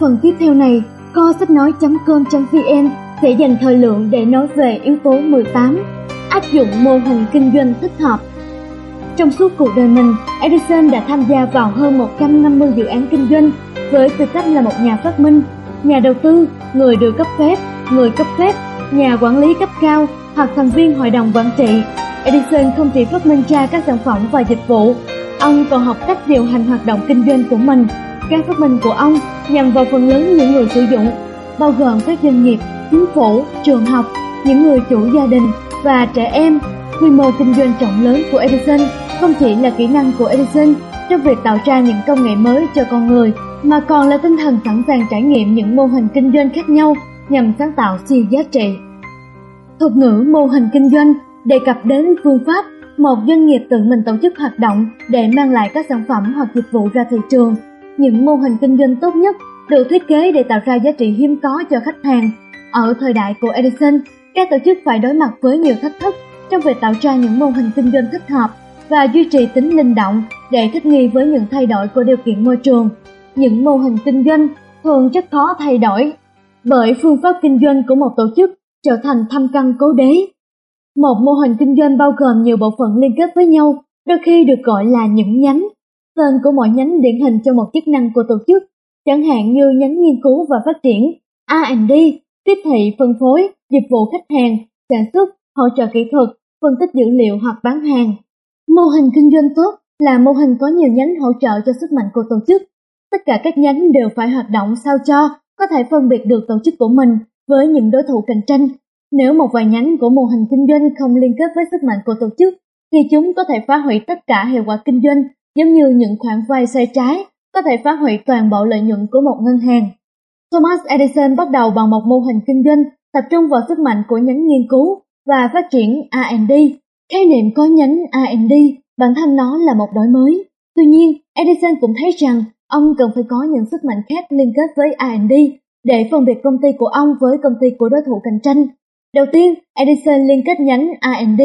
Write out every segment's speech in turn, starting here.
Phần tiếp theo này, kho sách nói.com.vn sẽ dành thời lượng để nói về yếu tố 18, áp dụng mô hình kinh doanh thích hợp. Trong suốt cuộc đời mình, Edison đã tham gia vào hơn 150 dự án kinh doanh với tư cách là một nhà phát minh, nhà đầu tư, người được cấp phép, người cấp phép, nhà quản lý cấp cao hoặc thành viên hội đồng quản trị. Edison không chỉ phát minh ra các sản phẩm và dịch vụ, ông còn học cách điều hành hoạt động kinh doanh của mình. Các phát minh của ông nhằm vào phần lớn những người sử dụng, bao gồm các doanh nghiệp, chính phủ, trường học, những người chủ gia đình và trẻ em. Quy mô kinh doanh rộng lớn của Edison không chỉ là kỹ năng của Edison trong việc tạo ra những công nghệ mới cho con người, mà còn là tinh thần sẵn sàng trải nghiệm những mô hình kinh doanh khác nhau nhằm sáng tạo siêu giá trị. Thuật ngữ mô hình kinh doanh đề cập đến phương pháp một doanh nghiệp tự mình tổ chức hoạt động để mang lại các sản phẩm hoặc dịch vụ ra thị trường. Những mô hình kinh doanh tốt nhất được thiết kế để tạo ra giá trị hiếm có cho khách hàng. Ở thời đại của Edison, các tổ chức phải đối mặt với nhiều thách thức trong việc tạo ra những mô hình kinh doanh thích hợp và duy trì tính linh động để thích nghi với những thay đổi của điều kiện môi trường. Những mô hình kinh doanh thường rất khó thay đổi bởi phương pháp kinh doanh của một tổ chức trở thành thâm căn cố đế. Một mô hình kinh doanh bao gồm nhiều bộ phận liên kết với nhau, đôi khi được gọi là những nhánh. Tên của mỗi nhánh điển hình cho một chức năng của tổ chức, chẳng hạn như nhánh nghiên cứu và phát triển, R&D, tiếp thị phân phối, dịch vụ khách hàng, sản xuất, hỗ trợ kỹ thuật, phân tích dữ liệu hoặc bán hàng. Mô hình kinh doanh tốt là mô hình có nhiều nhánh hỗ trợ cho sức mạnh của tổ chức. Tất cả các nhánh đều phải hoạt động sao cho có thể phân biệt được tổ chức của mình với những đối thủ cạnh tranh. Nếu một vài nhánh của mô hình kinh doanh không liên kết với sức mạnh của tổ chức, thì chúng có thể phá hủy tất cả hiệu quả kinh doanh, giống như những khoản vay sai trái có thể phá hủy toàn bộ lợi nhuận của một ngân hàng. Thomas Edison bắt đầu bằng một mô hình kinh doanh tập trung vào sức mạnh của nhánh nghiên cứu và phát triển R&D. Khái niệm có nhánh R&D bản thân nó là một đổi mới. Tuy nhiên, Edison cũng thấy rằng ông cần phải có những sức mạnh khác liên kết với R&D để phân biệt công ty của ông với công ty của đối thủ cạnh tranh. Đầu tiên, Edison liên kết nhánh R&D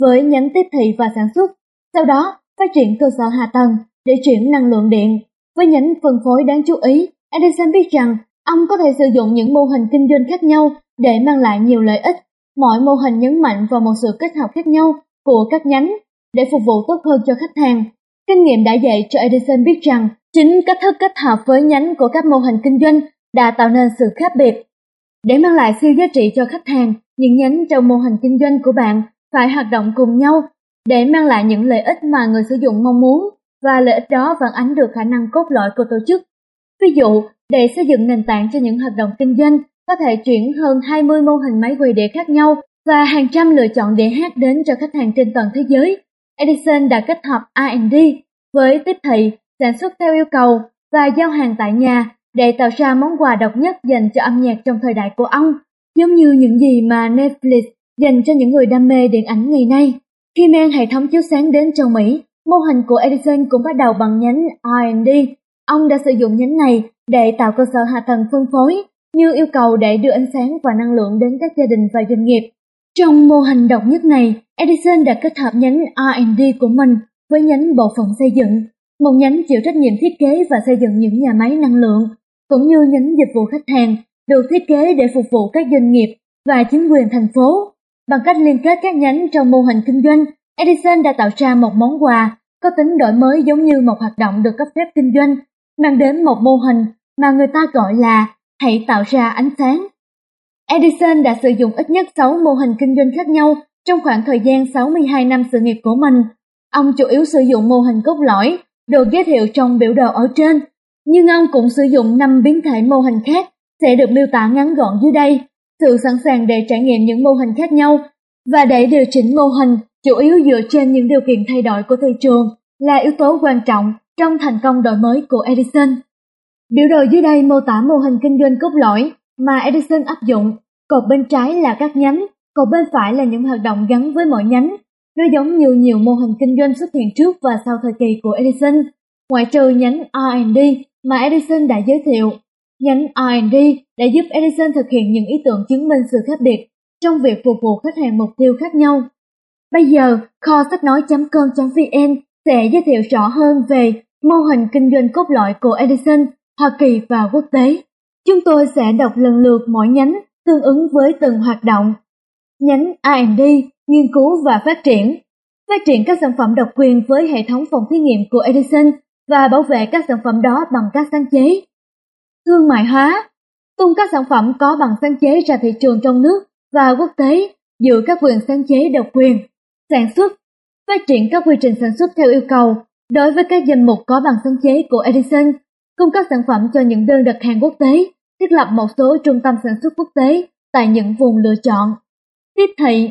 với nhánh tiếp thị và sản xuất, sau đó phát triển cơ sở hạ tầng để chuyển năng lượng điện. Với nhánh phân phối đáng chú ý, Edison biết rằng ông có thể sử dụng những mô hình kinh doanh khác nhau để mang lại nhiều lợi ích. Mỗi mô hình nhấn mạnh vào một sự kết hợp khác nhau của các nhánh để phục vụ tốt hơn cho khách hàng. Kinh nghiệm đã dạy cho Edison biết rằng chính cách thức kết hợp với nhánh của các mô hình kinh doanh đã tạo nên sự khác biệt. Để mang lại siêu giá trị cho khách hàng, những nhánh trong mô hình kinh doanh của bạn phải hoạt động cùng nhau để mang lại những lợi ích mà người sử dụng mong muốn và lợi ích đó phản ánh được khả năng cốt lõi của tổ chức. Ví dụ, để xây dựng nền tảng cho những hoạt động kinh doanh, có thể chuyển hơn 20 mô hình máy quay đĩa khác nhau và hàng trăm lựa chọn đĩa hát đến cho khách hàng trên toàn thế giới. Edison đã kết hợp R&D với tiếp thị, sản xuất theo yêu cầu và giao hàng tại nhà để tạo ra món quà độc nhất dành cho âm nhạc trong thời đại của ông, giống như những gì mà Netflix dành cho những người đam mê điện ảnh ngày nay. Khi mang hệ thống chiếu sáng đến châu Mỹ, mô hình của Edison cũng bắt đầu bằng nhánh R&D. Ông đã sử dụng nhánh này để tạo cơ sở hạ tầng phân phối, như yêu cầu để đưa ánh sáng và năng lượng đến các gia đình và doanh nghiệp. Trong mô hình độc nhất này, Edison đã kết hợp nhánh R&D của mình với nhánh bộ phận xây dựng, một nhánh chịu trách nhiệm thiết kế và xây dựng những nhà máy năng lượng, cũng như nhánh dịch vụ khách hàng được thiết kế để phục vụ các doanh nghiệp và chính quyền thành phố. Bằng cách liên kết các nhánh trong mô hình kinh doanh, Edison đã tạo ra một món quà có tính đổi mới giống như một hoạt động được cấp phép kinh doanh, mang đến một mô hình mà người ta gọi là hãy tạo ra ánh sáng. Edison đã sử dụng ít nhất 6 mô hình kinh doanh khác nhau trong khoảng thời gian 62 năm sự nghiệp của mình. Ông chủ yếu sử dụng mô hình cốt lõi, được giới thiệu trong biểu đồ ở trên, nhưng ông cũng sử dụng 5 biến thể mô hình khác sẽ được miêu tả ngắn gọn dưới đây. Sự sẵn sàng để trải nghiệm những mô hình khác nhau và để điều chỉnh mô hình chủ yếu dựa trên những điều kiện thay đổi của thị trường là yếu tố quan trọng trong thành công đổi mới của Edison. Biểu đồ dưới đây mô tả mô hình kinh doanh cốt lõi mà Edison áp dụng. Cột bên trái là các nhánh, cột bên phải là những hoạt động gắn với mỗi nhánh. Nó giống như nhiều mô hình kinh doanh xuất hiện trước và sau thời kỳ của Edison, ngoại trừ nhánh R&D mà Edison đã giới thiệu. Nhánh R&D đã giúp Edison thực hiện những ý tưởng chứng minh sự khác biệt trong việc phục vụ khách hàng mục tiêu khác nhau. Bây giờ, kho sách nói.com.vn sẽ giới thiệu rõ hơn về mô hình kinh doanh cốt lõi của Edison Hoa Kỳ và quốc tế. Chúng tôi sẽ đọc lần lượt mỗi nhánh tương ứng với từng hoạt động. Nhánh R&D, nghiên cứu và phát triển. Phát triển các sản phẩm độc quyền với hệ thống phòng thí nghiệm của Edison và bảo vệ các sản phẩm đó bằng các sáng chế. Thương mại hóa, tung các sản phẩm có bằng sáng chế ra thị trường trong nước và quốc tế dựa các quyền sáng chế độc quyền. Sản xuất, phát triển các quy trình sản xuất theo yêu cầu đối với các danh mục có bằng sáng chế của Edison, cung cấp sản phẩm cho những đơn đặt hàng quốc tế, thiết lập một số trung tâm sản xuất quốc tế tại những vùng lựa chọn. Tiếp thị,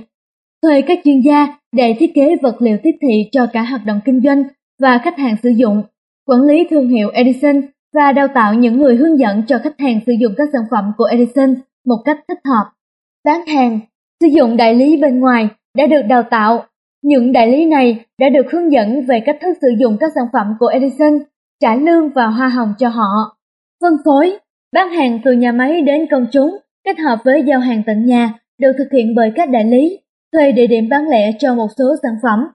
thuê các chuyên gia để thiết kế vật liệu tiếp thị cho cả hoạt động kinh doanh và khách hàng sử dụng, quản lý thương hiệu Edison và đào tạo những người hướng dẫn cho khách hàng sử dụng các sản phẩm của Edison một cách thích hợp. Bán hàng, sử dụng đại lý bên ngoài đã được đào tạo. Những đại lý này đã được hướng dẫn về cách thức sử dụng các sản phẩm của Edison, trả lương và hoa hồng cho họ. Phân phối, bán hàng từ nhà máy đến công chúng kết hợp với giao hàng tận nhà được thực hiện bởi các đại lý, thuê địa điểm bán lẻ cho một số sản phẩm.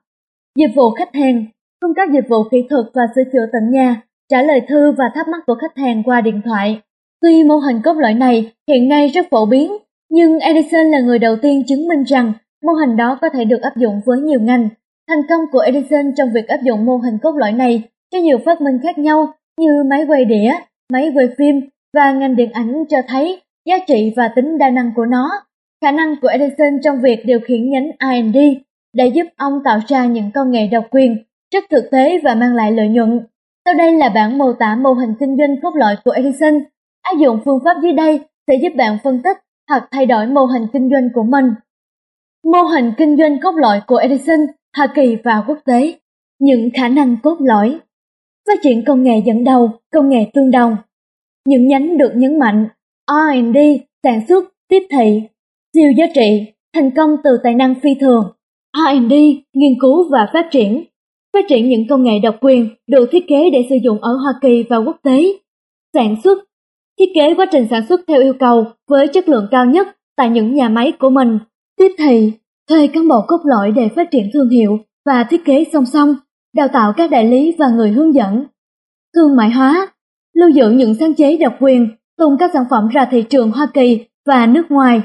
Dịch vụ khách hàng, cung cấp dịch vụ kỹ thuật và sửa chữa tận nhà, trả lời thư và thắc mắc của khách hàng qua điện thoại. Tuy mô hình cốt lõi này hiện nay rất phổ biến, nhưng Edison là người đầu tiên chứng minh rằng mô hình đó có thể được áp dụng với nhiều ngành. Thành công của Edison trong việc áp dụng mô hình cốt lõi này cho nhiều phát minh khác nhau như máy quay đĩa, máy quay phim và ngành điện ảnh cho thấy giá trị và tính đa năng của nó. Khả năng của Edison trong việc điều khiển nhánh R&D đã giúp ông tạo ra những công nghệ độc quyền, rất thực tế và mang lại lợi nhuận. Sau đây là bản mô tả mô hình kinh doanh cốt lõi của Edison. Áp dụng phương pháp dưới đây sẽ giúp bạn phân tích hoặc thay đổi mô hình kinh doanh của mình. Mô hình kinh doanh cốt lõi của Edison, Hoa Kỳ và quốc tế. Những khả năng cốt lõi. Phát triển công nghệ dẫn đầu, công nghệ tương đồng. Những nhánh được nhấn mạnh R&D, sản xuất, tiếp thị, siêu giá trị, thành công từ tài năng phi thường, R&D, nghiên cứu và phát triển, phát triển những công nghệ độc quyền được thiết kế để sử dụng ở Hoa Kỳ và quốc tế, sản xuất, thiết kế quá trình sản xuất theo yêu cầu với chất lượng cao nhất tại những nhà máy của mình, tiếp thị, thuê cán bộ cốt lõi để phát triển thương hiệu và thiết kế song song, đào tạo các đại lý và người hướng dẫn, thương mại hóa, lưu giữ những sáng chế độc quyền tung các sản phẩm ra thị trường Hoa Kỳ và nước ngoài.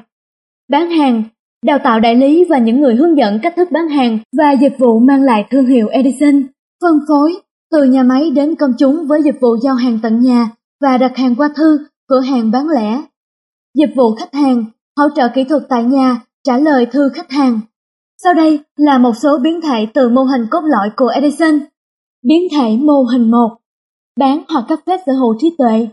Bán hàng, đào tạo đại lý và những người hướng dẫn cách thức bán hàng và dịch vụ mang lại thương hiệu Edison. Phân phối, từ nhà máy đến công chúng với dịch vụ giao hàng tận nhà và đặt hàng qua thư, cửa hàng bán lẻ. Dịch vụ khách hàng, hỗ trợ kỹ thuật tại nhà, trả lời thư khách hàng. Sau đây là một số biến thể từ mô hình cốt lõi của Edison. Biến thể mô hình 1 Bán hoặc cấp phép sở hữu trí tuệ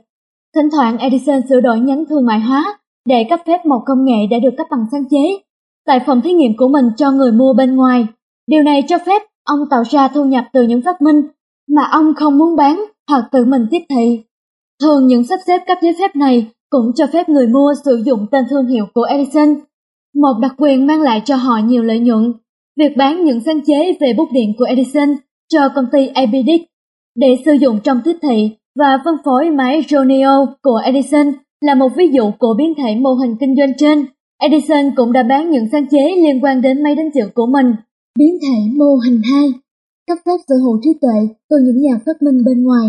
Thỉnh thoảng Edison sửa đổi nhánh thương mại hóa để cấp phép một công nghệ đã được cấp bằng sáng chế tại phòng thí nghiệm của mình cho người mua bên ngoài. Điều này cho phép ông tạo ra thu nhập từ những phát minh mà ông không muốn bán hoặc tự mình tiếp thị. Thường những sắp xếp cấp giấy phép này cũng cho phép người mua sử dụng tên thương hiệu của Edison. Một đặc quyền mang lại cho họ nhiều lợi nhuận. Việc bán những sáng chế về bút điện của Edison cho công ty Abdic để sử dụng trong tiếp thị và phân phối máy Joneo của Edison là một ví dụ của biến thể mô hình kinh doanh trên. Edison cũng đã bán những sáng chế liên quan đến máy đánh chữ của mình. Biến thể mô hình 2 cấp phép sở hữu trí tuệ từ những nhà phát minh bên ngoài.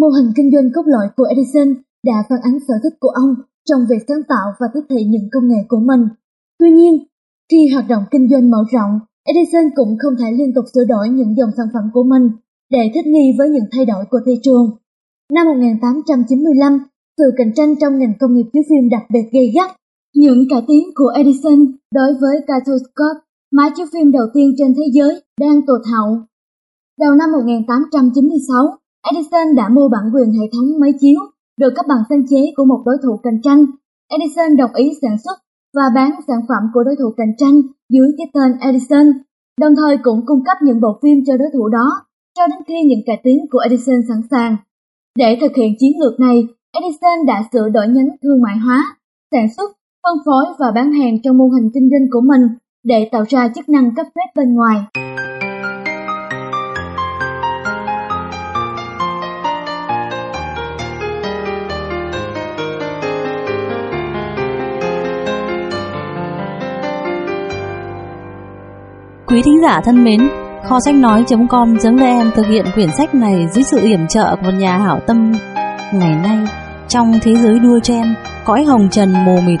Mô hình kinh doanh cốt lõi của Edison đã phản ánh sở thích của ông trong việc sáng tạo và tiếp thị những công nghệ của mình. Tuy nhiên, khi hoạt động kinh doanh mở rộng, Edison cũng không thể liên tục sửa đổi những dòng sản phẩm của mình để thích nghi với những thay đổi của thị trường. Năm 1895, sự cạnh tranh trong ngành công nghiệp chiếu phim đặc biệt gay gắt. Những cải tiến của Edison đối với Catoscope, máy chiếu phim đầu tiên trên thế giới, đang tụt hậu. Đầu năm 1896, Edison đã mua bản quyền hệ thống máy chiếu được cấp bằng sáng chế của một đối thủ cạnh tranh. Edison đồng ý sản xuất và bán sản phẩm của đối thủ cạnh tranh dưới cái tên Edison, đồng thời cũng cung cấp những bộ phim cho đối thủ đó cho đến khi những cải tiến của Edison sẵn sàng. Để thực hiện chiến lược này, Edison đã sửa đổi nhánh thương mại hóa, sản xuất, phân phối và bán hàng trong mô hình kinh doanh của mình để tạo ra chức năng cấp phép bên ngoài. Quý thính giả thân mến, Kho sách nói.com.vn thực hiện quyển sách này dưới sự yểm trợ của một nhà hảo tâm Ngày nay, trong thế giới đua chen, cõi hồng trần mù mịt,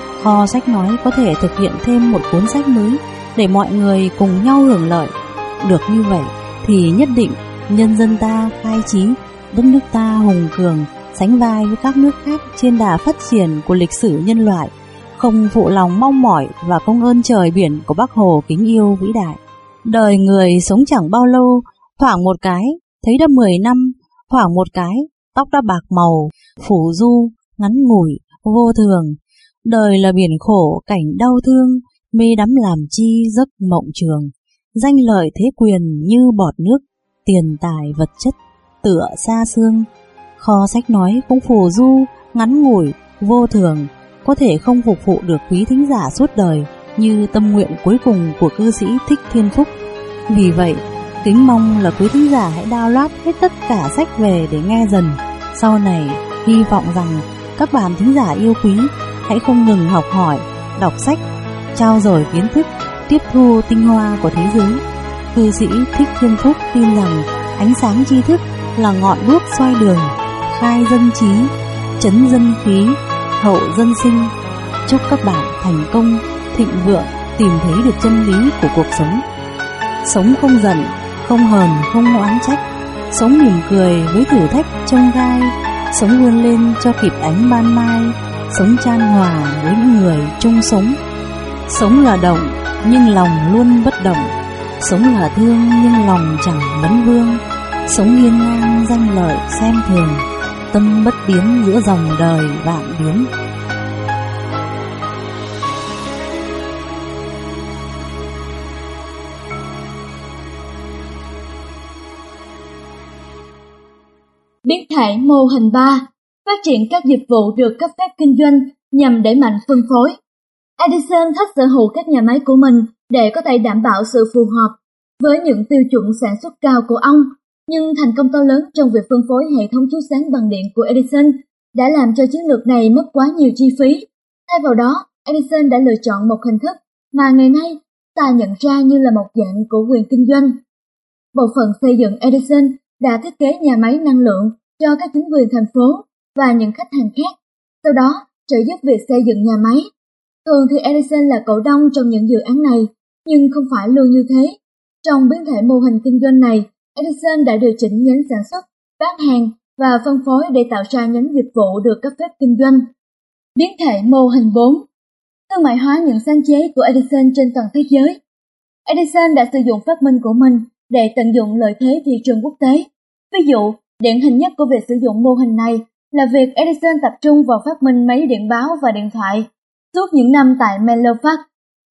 Kho sách nói có thể thực hiện thêm một cuốn sách mới để mọi người cùng nhau hưởng lợi. Được như vậy thì nhất định nhân dân ta khai trí, đất nước ta hùng cường, sánh vai với các nước khác trên đà phát triển của lịch sử nhân loại, không phụ lòng mong mỏi và công ơn trời biển của Bác Hồ kính yêu vĩ đại. Đời người sống chẳng bao lâu, thoảng một cái, thấy đã 10 năm, thoảng một cái, tóc đã bạc màu, phủ du, ngắn ngủi, vô thường. Đời là biển khổ, cảnh đau thương, mê đắm làm chi giấc mộng trường. Danh lợi thế quyền như bọt nước, tiền tài vật chất, tựa xa xương. Kho sách nói cũng phù du, ngắn ngủi, vô thường, có thể không phục vụ được quý thính giả suốt đời như tâm nguyện cuối cùng của cư sĩ Thích Thiên Phúc. Vì vậy, kính mong là quý thính giả hãy download hết tất cả sách về để nghe dần. Sau này, hy vọng rằng các bạn thính giả yêu quý hãy không ngừng học hỏi, đọc sách, trao dồi kiến thức, tiếp thu tinh hoa của thế giới. Cư sĩ Thích Thiên Phúc tin rằng ánh sáng tri thức là ngọn đuốc xoay đường, khai dân trí, chấn dân khí, hậu dân sinh. Chúc các bạn thành công, thịnh vượng, tìm thấy được chân lý của cuộc sống. Sống không giận, không hờn, không oán trách. Sống mỉm cười với thử thách trong gai. Sống vươn lên cho kịp ánh ban mai. Sống chan hòa với người chung sống. Sống là động, nhưng lòng luôn bất động. Sống là thương, nhưng lòng chẳng vấn vương. Sống hiên ngang danh lợi xem thường tâm bất biến giữa dòng đời vạn biến. Biến thể mô hình 3 Phát triển các dịch vụ được cấp phép kinh doanh nhằm đẩy mạnh phân phối. Edison thách sở hữu các nhà máy của mình để có thể đảm bảo sự phù hợp với những tiêu chuẩn sản xuất cao của ông nhưng thành công to lớn trong việc phân phối hệ thống chiếu sáng bằng điện của Edison đã làm cho chiến lược này mất quá nhiều chi phí. Thay vào đó, Edison đã lựa chọn một hình thức mà ngày nay ta nhận ra như là một dạng của quyền kinh doanh. Bộ phận xây dựng Edison đã thiết kế nhà máy năng lượng cho các chính quyền thành phố và những khách hàng khác, sau đó trợ giúp việc xây dựng nhà máy. Thường thì Edison là cổ đông trong những dự án này, nhưng không phải luôn như thế. Trong biến thể mô hình kinh doanh này, Edison đã điều chỉnh nhánh sản xuất, bán hàng và phân phối để tạo ra nhánh dịch vụ được cấp phép kinh doanh. Biến thể mô hình 4 Thương mại hóa những sáng chế của Edison trên toàn thế giới Edison đã sử dụng phát minh của mình để tận dụng lợi thế thị trường quốc tế. Ví dụ, điển hình nhất của việc sử dụng mô hình này là việc Edison tập trung vào phát minh máy điện báo và điện thoại suốt những năm tại Menlo Park,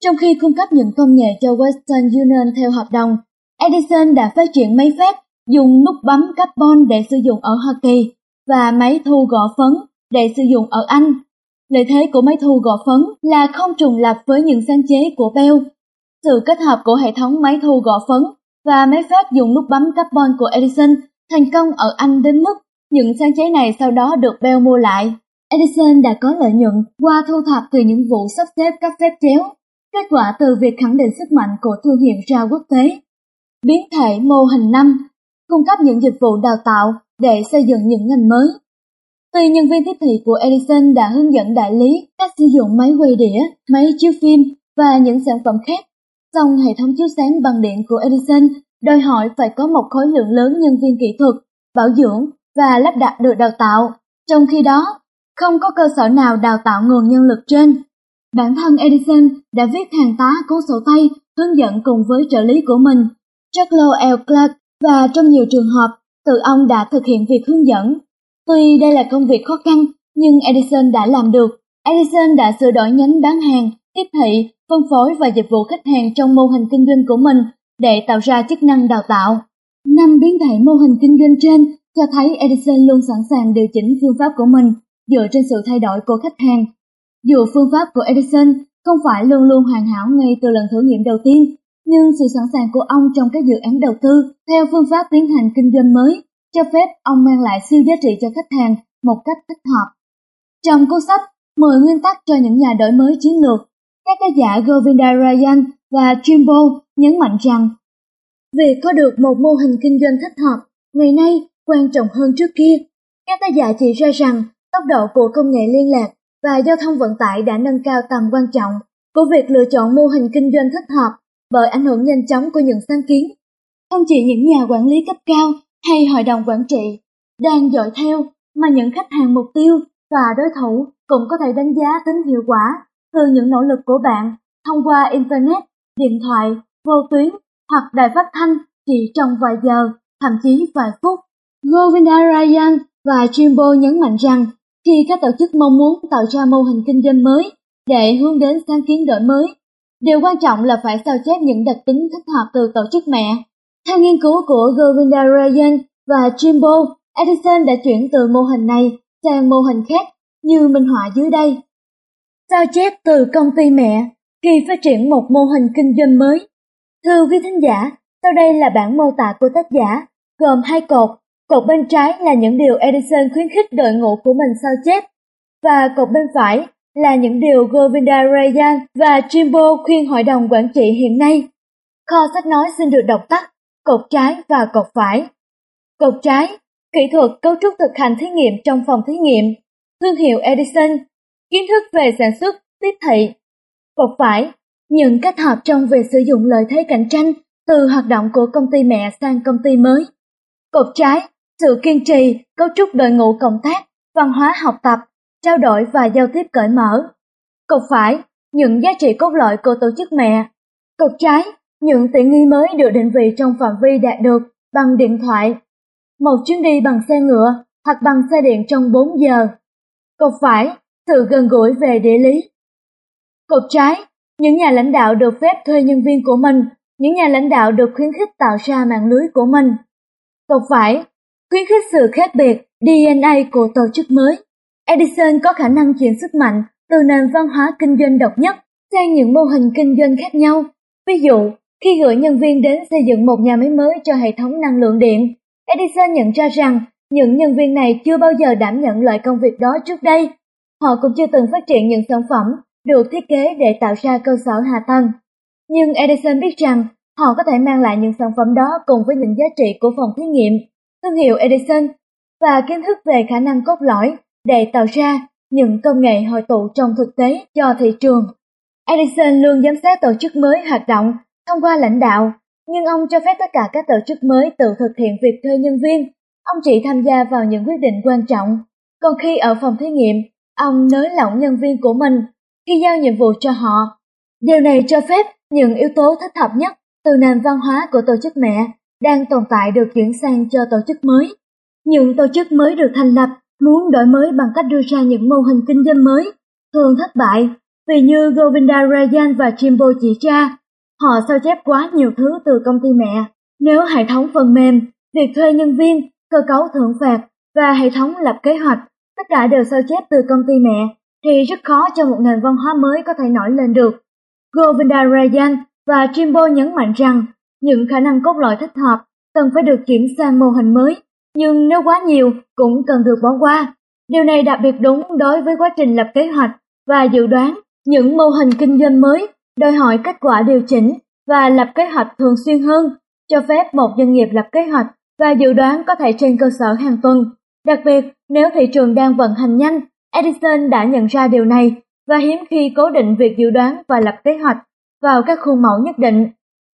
trong khi cung cấp những công nghệ cho Western Union theo hợp đồng Edison đã phát triển máy phát dùng nút bấm carbon để sử dụng ở Hoa Kỳ và máy thu gõ phấn để sử dụng ở Anh. Lợi thế của máy thu gõ phấn là không trùng lập với những sáng chế của Bell. Sự kết hợp của hệ thống máy thu gõ phấn và máy phát dùng nút bấm carbon của Edison thành công ở Anh đến mức những sáng chế này sau đó được Bell mua lại. Edison đã có lợi nhuận qua thu thập từ những vụ sắp xếp các phép chéo, kết quả từ việc khẳng định sức mạnh của thương hiệu ra quốc tế biến thể mô hình 5, cung cấp những dịch vụ đào tạo để xây dựng những ngành mới. Tuy nhân viên tiếp thị của Edison đã hướng dẫn đại lý cách sử dụng máy quay đĩa, máy chiếu phim và những sản phẩm khác, song hệ thống chiếu sáng bằng điện của Edison đòi hỏi phải có một khối lượng lớn nhân viên kỹ thuật, bảo dưỡng và lắp đặt được đào tạo. Trong khi đó, không có cơ sở nào đào tạo nguồn nhân lực trên. Bản thân Edison đã viết hàng tá cuốn sổ tay hướng dẫn cùng với trợ lý của mình Charles L. Clark và trong nhiều trường hợp, tự ông đã thực hiện việc hướng dẫn. Tuy đây là công việc khó khăn, nhưng Edison đã làm được. Edison đã sửa đổi nhánh bán hàng, tiếp thị, phân phối và dịch vụ khách hàng trong mô hình kinh doanh của mình để tạo ra chức năng đào tạo. Năm biến thể mô hình kinh doanh trên cho thấy Edison luôn sẵn sàng điều chỉnh phương pháp của mình dựa trên sự thay đổi của khách hàng. Dù phương pháp của Edison không phải luôn luôn hoàn hảo ngay từ lần thử nghiệm đầu tiên, nhưng sự sẵn sàng của ông trong các dự án đầu tư theo phương pháp tiến hành kinh doanh mới cho phép ông mang lại siêu giá trị cho khách hàng một cách thích hợp. Trong cuốn sách 10 nguyên tắc cho những nhà đổi mới chiến lược, các tác giả Govindarayan và Jimbo nhấn mạnh rằng việc có được một mô hình kinh doanh thích hợp ngày nay quan trọng hơn trước kia. Các tác giả chỉ ra rằng tốc độ của công nghệ liên lạc và giao thông vận tải đã nâng cao tầm quan trọng của việc lựa chọn mô hình kinh doanh thích hợp bởi ảnh hưởng nhanh chóng của những sáng kiến. Không chỉ những nhà quản lý cấp cao hay hội đồng quản trị đang dõi theo mà những khách hàng mục tiêu và đối thủ cũng có thể đánh giá tính hiệu quả từ những nỗ lực của bạn thông qua Internet, điện thoại, vô tuyến hoặc đài phát thanh chỉ trong vài giờ, thậm chí vài phút. Govindarayan và Jimbo nhấn mạnh rằng khi các tổ chức mong muốn tạo ra mô hình kinh doanh mới để hướng đến sáng kiến đổi mới, điều quan trọng là phải sao chép những đặc tính thích hợp từ tổ chức mẹ. Theo nghiên cứu của Govindarayan và Jimbo, Edison đã chuyển từ mô hình này sang mô hình khác như minh họa dưới đây. Sao chép từ công ty mẹ khi phát triển một mô hình kinh doanh mới. Thưa quý thính giả, sau đây là bản mô tả của tác giả, gồm hai cột. Cột bên trái là những điều Edison khuyến khích đội ngũ của mình sao chép, và cột bên phải là những điều Govinda Rayan và Jimbo khuyên hội đồng quản trị hiện nay. Kho sách nói xin được đọc tắt, cột trái và cột phải. Cột trái, kỹ thuật cấu trúc thực hành thí nghiệm trong phòng thí nghiệm, thương hiệu Edison, kiến thức về sản xuất, tiếp thị. Cột phải, những cách hợp trong việc sử dụng lợi thế cạnh tranh từ hoạt động của công ty mẹ sang công ty mới. Cột trái, sự kiên trì, cấu trúc đội ngũ cộng tác, văn hóa học tập, trao đổi và giao tiếp cởi mở. Cột phải, những giá trị cốt lõi của tổ chức mẹ. Cột trái, những tiện nghi mới được định vị trong phạm vi đạt được bằng điện thoại. Một chuyến đi bằng xe ngựa hoặc bằng xe điện trong 4 giờ. Cột phải, sự gần gũi về địa lý. Cột trái, những nhà lãnh đạo được phép thuê nhân viên của mình, những nhà lãnh đạo được khuyến khích tạo ra mạng lưới của mình. Cột phải, khuyến khích sự khác biệt DNA của tổ chức mới. Edison có khả năng chuyển sức mạnh từ nền văn hóa kinh doanh độc nhất sang những mô hình kinh doanh khác nhau. Ví dụ, khi gửi nhân viên đến xây dựng một nhà máy mới cho hệ thống năng lượng điện, Edison nhận ra rằng những nhân viên này chưa bao giờ đảm nhận loại công việc đó trước đây. Họ cũng chưa từng phát triển những sản phẩm được thiết kế để tạo ra cơ sở hạ tầng. Nhưng Edison biết rằng họ có thể mang lại những sản phẩm đó cùng với những giá trị của phòng thí nghiệm, thương hiệu Edison và kiến thức về khả năng cốt lõi để tạo ra những công nghệ hội tụ trong thực tế cho thị trường. Edison luôn giám sát tổ chức mới hoạt động thông qua lãnh đạo, nhưng ông cho phép tất cả các tổ chức mới tự thực hiện việc thuê nhân viên. Ông chỉ tham gia vào những quyết định quan trọng. Còn khi ở phòng thí nghiệm, ông nới lỏng nhân viên của mình khi giao nhiệm vụ cho họ. Điều này cho phép những yếu tố thích hợp nhất từ nền văn hóa của tổ chức mẹ đang tồn tại được chuyển sang cho tổ chức mới. Những tổ chức mới được thành lập muốn đổi mới bằng cách đưa ra những mô hình kinh doanh mới, thường thất bại vì như Govinda Rajan và Jimbo chỉ ra, họ sao chép quá nhiều thứ từ công ty mẹ. Nếu hệ thống phần mềm, việc thuê nhân viên, cơ cấu thưởng phạt và hệ thống lập kế hoạch tất cả đều sao chép từ công ty mẹ thì rất khó cho một nền văn hóa mới có thể nổi lên được. Govinda Rajan và Jimbo nhấn mạnh rằng những khả năng cốt lõi thích hợp cần phải được chuyển sang mô hình mới, nhưng nếu quá nhiều cũng cần được bỏ qua. Điều này đặc biệt đúng đối với quá trình lập kế hoạch và dự đoán những mô hình kinh doanh mới đòi hỏi kết quả điều chỉnh và lập kế hoạch thường xuyên hơn, cho phép một doanh nghiệp lập kế hoạch và dự đoán có thể trên cơ sở hàng tuần. Đặc biệt, nếu thị trường đang vận hành nhanh, Edison đã nhận ra điều này và hiếm khi cố định việc dự đoán và lập kế hoạch vào các khuôn mẫu nhất định.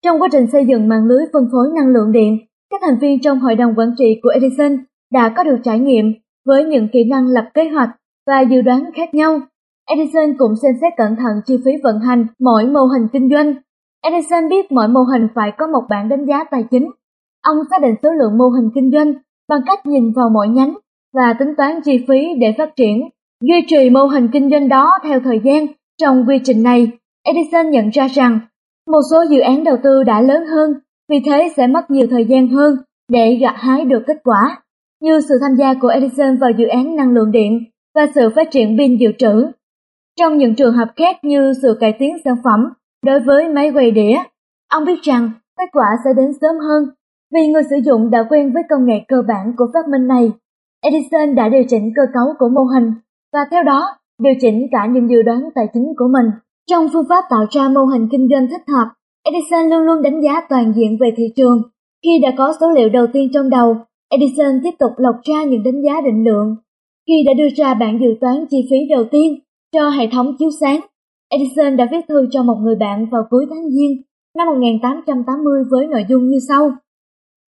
Trong quá trình xây dựng mạng lưới phân phối năng lượng điện, các thành viên trong hội đồng quản trị của Edison đã có được trải nghiệm với những kỹ năng lập kế hoạch và dự đoán khác nhau. Edison cũng xem xét cẩn thận chi phí vận hành mỗi mô hình kinh doanh. Edison biết mỗi mô hình phải có một bảng đánh giá tài chính. Ông xác định số lượng mô hình kinh doanh bằng cách nhìn vào mỗi nhánh và tính toán chi phí để phát triển. Duy trì mô hình kinh doanh đó theo thời gian. Trong quy trình này, Edison nhận ra rằng một số dự án đầu tư đã lớn hơn, vì thế sẽ mất nhiều thời gian hơn để gặt hái được kết quả. Như sự tham gia của Edison vào dự án năng lượng điện, và sự phát triển pin dự trữ. Trong những trường hợp khác như sự cải tiến sản phẩm đối với máy quay đĩa, ông biết rằng kết quả sẽ đến sớm hơn vì người sử dụng đã quen với công nghệ cơ bản của phát minh này. Edison đã điều chỉnh cơ cấu của mô hình và theo đó điều chỉnh cả những dự đoán tài chính của mình. Trong phương pháp tạo ra mô hình kinh doanh thích hợp, Edison luôn luôn đánh giá toàn diện về thị trường. Khi đã có số liệu đầu tiên trong đầu, Edison tiếp tục lọc ra những đánh giá định lượng. Khi đã đưa ra bản dự toán chi phí đầu tiên cho hệ thống chiếu sáng, Edison đã viết thư cho một người bạn vào cuối tháng Giêng năm 1880 với nội dung như sau.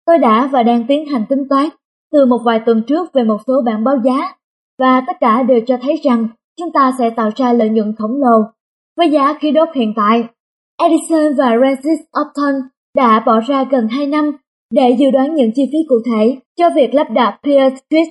Tôi đã và đang tiến hành tính toán từ một vài tuần trước về một số bản báo giá và tất cả đều cho thấy rằng chúng ta sẽ tạo ra lợi nhuận khổng lồ với giá khí đốt hiện tại. Edison và Francis Upton đã bỏ ra gần 2 năm để dự đoán những chi phí cụ thể cho việc lắp đặt Pierce Street.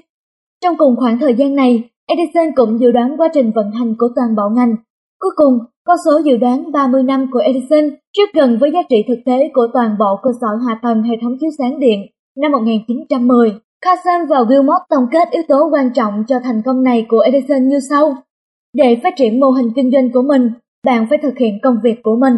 Trong cùng khoảng thời gian này, Edison cũng dự đoán quá trình vận hành của toàn bộ ngành. Cuối cùng, con số dự đoán 30 năm của Edison rất gần với giá trị thực tế của toàn bộ cơ sở hạ tầng hệ thống chiếu sáng điện năm 1910. Carson và Wilmot tổng kết yếu tố quan trọng cho thành công này của Edison như sau. Để phát triển mô hình kinh doanh của mình, bạn phải thực hiện công việc của mình.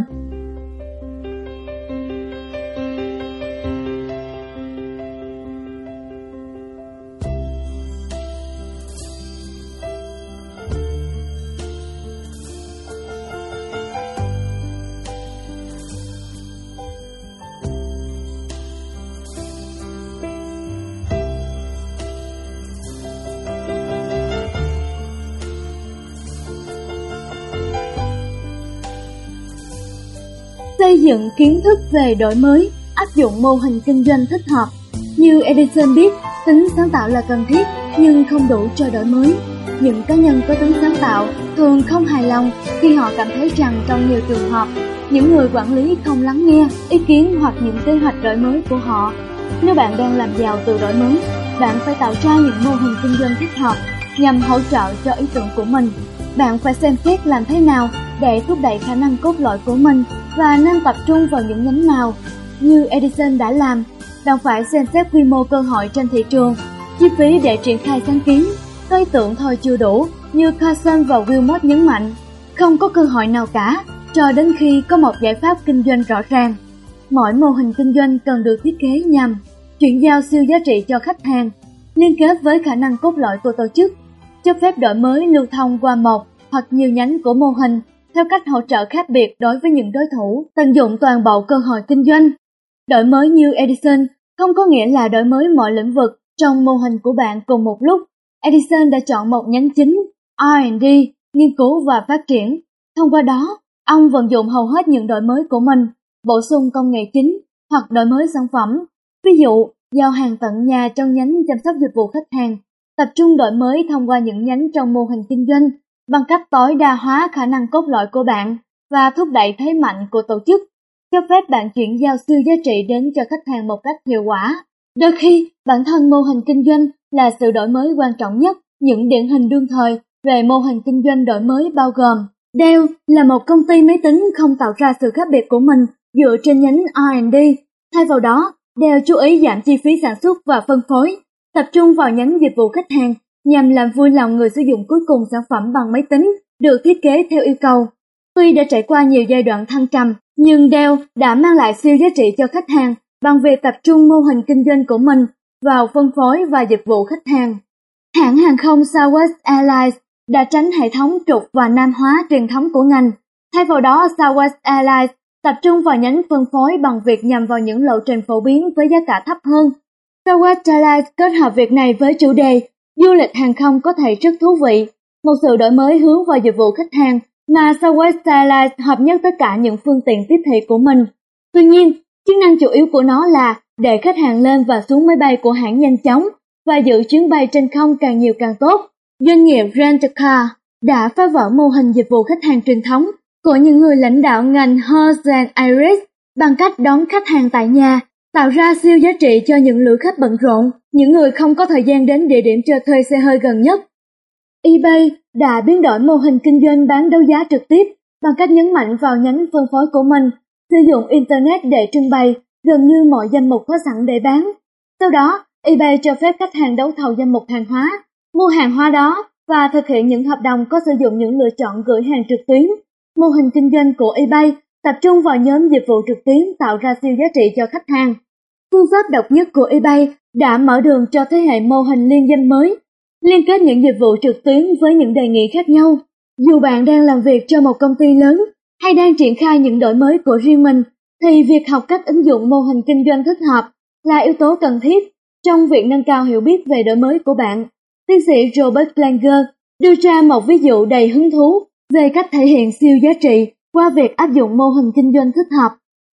Những kiến thức về đổi mới, áp dụng mô hình kinh doanh thích hợp. Như Edison biết, tính sáng tạo là cần thiết nhưng không đủ cho đổi mới. Những cá nhân có tính sáng tạo thường không hài lòng khi họ cảm thấy rằng trong nhiều trường hợp, những người quản lý không lắng nghe ý kiến hoặc những kế hoạch đổi mới của họ. Nếu bạn đang làm giàu từ đổi mới, bạn phải tạo ra những mô hình kinh doanh thích hợp nhằm hỗ trợ cho ý tưởng của mình. Bạn phải xem xét làm thế nào để thúc đẩy khả năng cốt lõi của mình và nên tập trung vào những nhánh nào. Như Edison đã làm, đang phải xem xét quy mô cơ hội trên thị trường, chi phí để triển khai sáng kiến. Tôi tưởng thôi chưa đủ, như Carson và Wilmot nhấn mạnh, không có cơ hội nào cả, cho đến khi có một giải pháp kinh doanh rõ ràng. Mỗi mô hình kinh doanh cần được thiết kế nhằm chuyển giao siêu giá trị cho khách hàng, liên kết với khả năng cốt lõi của tổ chức, cho phép đổi mới lưu thông qua một hoặc nhiều nhánh của mô hình theo cách hỗ trợ khác biệt đối với những đối thủ, tận dụng toàn bộ cơ hội kinh doanh. Đổi mới như Edison không có nghĩa là đổi mới mọi lĩnh vực trong mô hình của bạn cùng một lúc. Edison đã chọn một nhánh chính, R&D, nghiên cứu và phát triển. Thông qua đó, ông vận dụng hầu hết những đổi mới của mình, bổ sung công nghệ chính hoặc đổi mới sản phẩm. Ví dụ, giao hàng tận nhà trong nhánh chăm sóc dịch vụ khách hàng, tập trung đổi mới thông qua những nhánh trong mô hình kinh doanh bằng cách tối đa hóa khả năng cốt lõi của bạn và thúc đẩy thế mạnh của tổ chức, cho phép bạn chuyển giao siêu giá trị đến cho khách hàng một cách hiệu quả. Đôi khi, bản thân mô hình kinh doanh là sự đổi mới quan trọng nhất. Những điển hình đương thời về mô hình kinh doanh đổi mới bao gồm Dell là một công ty máy tính không tạo ra sự khác biệt của mình dựa trên nhánh R&D. Thay vào đó, Dell chú ý giảm chi phí sản xuất và phân phối, tập trung vào nhánh dịch vụ khách hàng nhằm làm vui lòng người sử dụng cuối cùng sản phẩm bằng máy tính được thiết kế theo yêu cầu. Tuy đã trải qua nhiều giai đoạn thăng trầm, nhưng Dell đã mang lại siêu giá trị cho khách hàng bằng việc tập trung mô hình kinh doanh của mình vào phân phối và dịch vụ khách hàng. Hãng hàng không Southwest Airlines đã tránh hệ thống trục và nam hóa truyền thống của ngành. Thay vào đó, Southwest Airlines tập trung vào nhánh phân phối bằng việc nhằm vào những lộ trình phổ biến với giá cả thấp hơn. Southwest Airlines kết hợp việc này với chủ đề Du lịch hàng không có thể rất thú vị, một sự đổi mới hướng vào dịch vụ khách hàng mà Southwest Airlines hợp nhất tất cả những phương tiện tiếp thị của mình. Tuy nhiên, chức năng chủ yếu của nó là để khách hàng lên và xuống máy bay của hãng nhanh chóng và giữ chuyến bay trên không càng nhiều càng tốt. Doanh nghiệp Rent-A-Car đã phá vỡ mô hình dịch vụ khách hàng truyền thống của những người lãnh đạo ngành Hertz Iris bằng cách đón khách hàng tại nhà tạo ra siêu giá trị cho những lữ khách bận rộn, những người không có thời gian đến địa điểm cho thuê xe hơi gần nhất. eBay đã biến đổi mô hình kinh doanh bán đấu giá trực tiếp bằng cách nhấn mạnh vào nhánh phân phối của mình, sử dụng Internet để trưng bày gần như mọi danh mục có sẵn để bán. Sau đó, eBay cho phép khách hàng đấu thầu danh mục hàng hóa, mua hàng hóa đó và thực hiện những hợp đồng có sử dụng những lựa chọn gửi hàng trực tuyến. Mô hình kinh doanh của eBay tập trung vào nhóm dịch vụ trực tuyến tạo ra siêu giá trị cho khách hàng. Phương pháp độc nhất của eBay đã mở đường cho thế hệ mô hình liên doanh mới, liên kết những dịch vụ trực tuyến với những đề nghị khác nhau. Dù bạn đang làm việc cho một công ty lớn hay đang triển khai những đổi mới của riêng mình, thì việc học cách ứng dụng mô hình kinh doanh thích hợp là yếu tố cần thiết trong việc nâng cao hiểu biết về đổi mới của bạn. Tiến sĩ Robert Langer đưa ra một ví dụ đầy hứng thú về cách thể hiện siêu giá trị qua việc áp dụng mô hình kinh doanh thích hợp.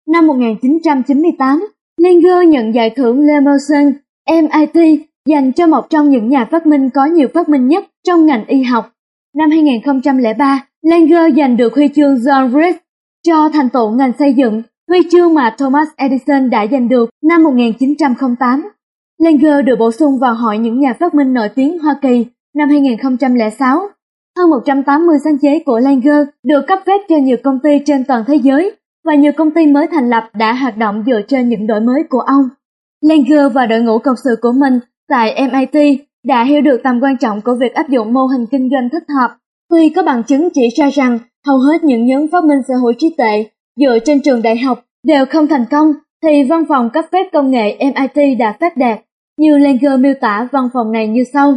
Năm 1998, Langer nhận giải thưởng Lemerson MIT dành cho một trong những nhà phát minh có nhiều phát minh nhất trong ngành y học. Năm 2003, Langer giành được huy chương John Reed cho thành tựu ngành xây dựng, huy chương mà Thomas Edison đã giành được năm 1908. Langer được bổ sung vào hội những nhà phát minh nổi tiếng Hoa Kỳ năm 2006. Hơn 180 sáng chế của Langer được cấp phép cho nhiều công ty trên toàn thế giới và nhiều công ty mới thành lập đã hoạt động dựa trên những đổi mới của ông. Langer và đội ngũ cộng sự của mình tại MIT đã hiểu được tầm quan trọng của việc áp dụng mô hình kinh doanh thích hợp. Tuy có bằng chứng chỉ ra rằng hầu hết những nhóm phát minh sở hữu trí tuệ dựa trên trường đại học đều không thành công, thì văn phòng cấp phép công nghệ MIT đã phát đạt. Như Langer miêu tả văn phòng này như sau.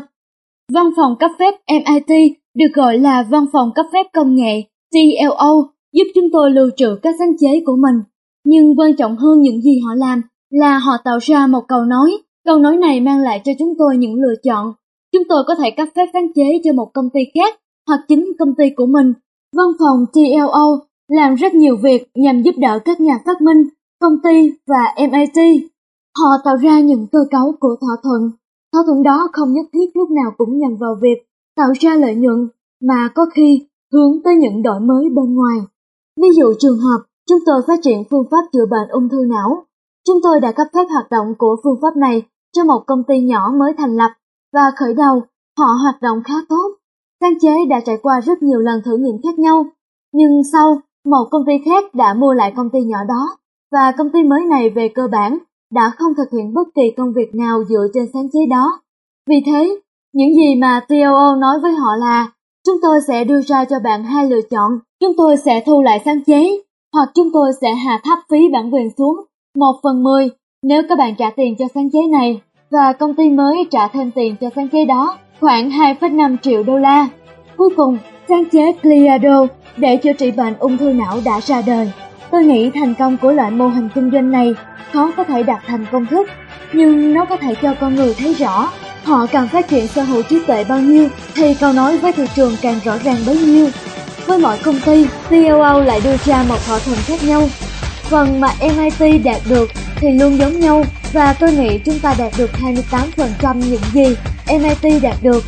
Văn phòng cấp phép MIT được gọi là văn phòng cấp phép công nghệ TLO giúp chúng tôi lưu trữ các sáng chế của mình. Nhưng quan trọng hơn những gì họ làm là họ tạo ra một câu nói. Câu nói này mang lại cho chúng tôi những lựa chọn. Chúng tôi có thể cấp phép sáng chế cho một công ty khác hoặc chính công ty của mình. Văn phòng TLO làm rất nhiều việc nhằm giúp đỡ các nhà phát minh, công ty và MIT. Họ tạo ra những cơ cấu của thỏa thuận. Thỏa thuận đó không nhất thiết lúc nào cũng nhằm vào việc tạo ra lợi nhuận, mà có khi hướng tới những đổi mới bên ngoài. Ví dụ trường hợp, chúng tôi phát triển phương pháp chữa bệnh ung thư não. Chúng tôi đã cấp phép hoạt động của phương pháp này cho một công ty nhỏ mới thành lập và khởi đầu, họ hoạt động khá tốt. Sáng chế đã trải qua rất nhiều lần thử nghiệm khác nhau, nhưng sau, một công ty khác đã mua lại công ty nhỏ đó và công ty mới này về cơ bản đã không thực hiện bất kỳ công việc nào dựa trên sáng chế đó. Vì thế, những gì mà TOO nói với họ là chúng tôi sẽ đưa ra cho bạn hai lựa chọn, chúng tôi sẽ thu lại sáng chế hoặc chúng tôi sẽ hạ thấp phí bản quyền xuống 1 phần 10 nếu các bạn trả tiền cho sáng chế này và công ty mới trả thêm tiền cho sáng chế đó khoảng 2,5 triệu đô la. Cuối cùng, sáng chế Cliado để chữa trị bệnh ung thư não đã ra đời. Tôi nghĩ thành công của loại mô hình kinh doanh này khó có thể đạt thành công thức, nhưng nó có thể cho con người thấy rõ họ càng phát triển sở hữu trí tuệ bao nhiêu thì câu nói với thị trường càng rõ ràng bấy nhiêu. Với mọi công ty, COO lại đưa ra một thỏa thuận khác nhau. Phần mà MIT đạt được thì luôn giống nhau và tôi nghĩ chúng ta đạt được 28% những gì MIT đạt được.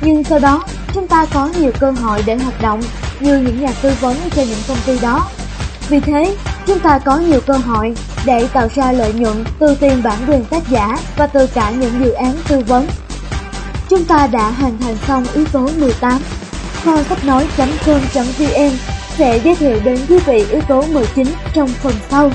Nhưng sau đó, chúng ta có nhiều cơ hội để hoạt động như những nhà tư vấn cho những công ty đó. Vì thế, chúng ta có nhiều cơ hội để tạo ra lợi nhuận từ tiền bản quyền tác giả và từ cả những dự án tư vấn. Chúng ta đã hoàn thành xong yếu tố 18. Kho sách nói.com.vn sẽ giới thiệu đến quý vị yếu tố 19 trong phần sau.